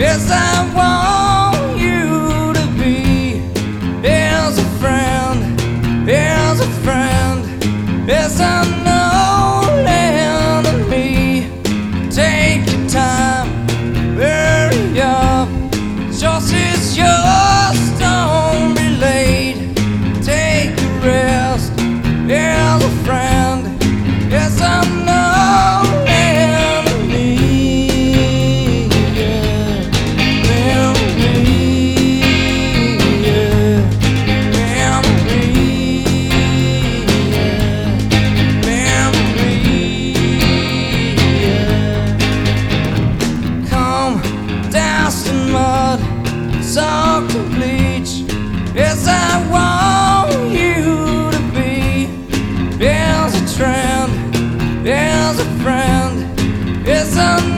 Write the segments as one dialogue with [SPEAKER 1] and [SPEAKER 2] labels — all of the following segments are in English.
[SPEAKER 1] Yes, I want. Some.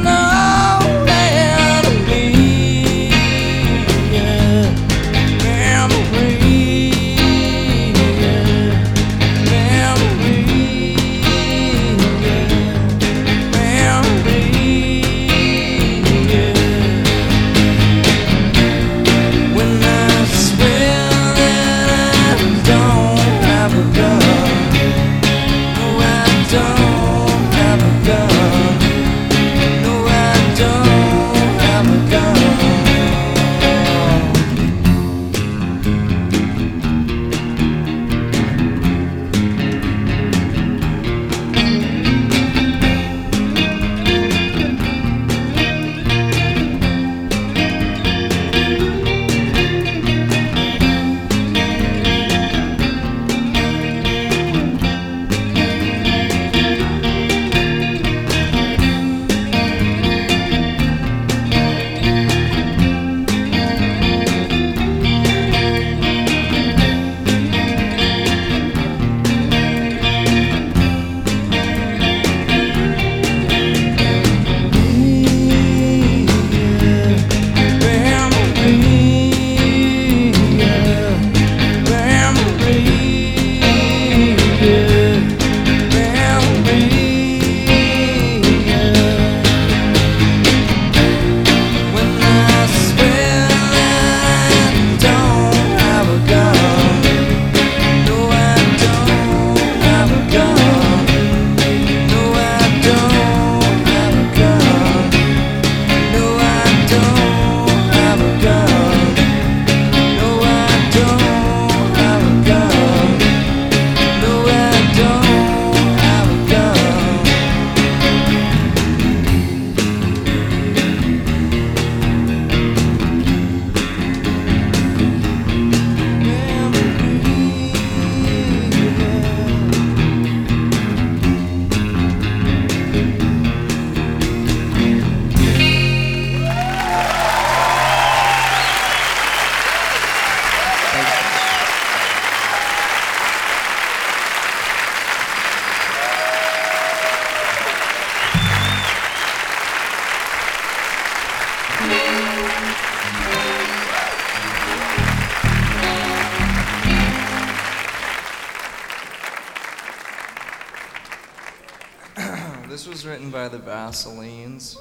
[SPEAKER 1] This was written by the Vaselines.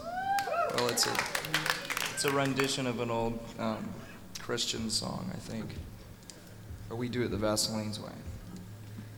[SPEAKER 1] Well, it's a, it's a rendition of an old um, Christian song, I think. Or we do it the Vaselines' way.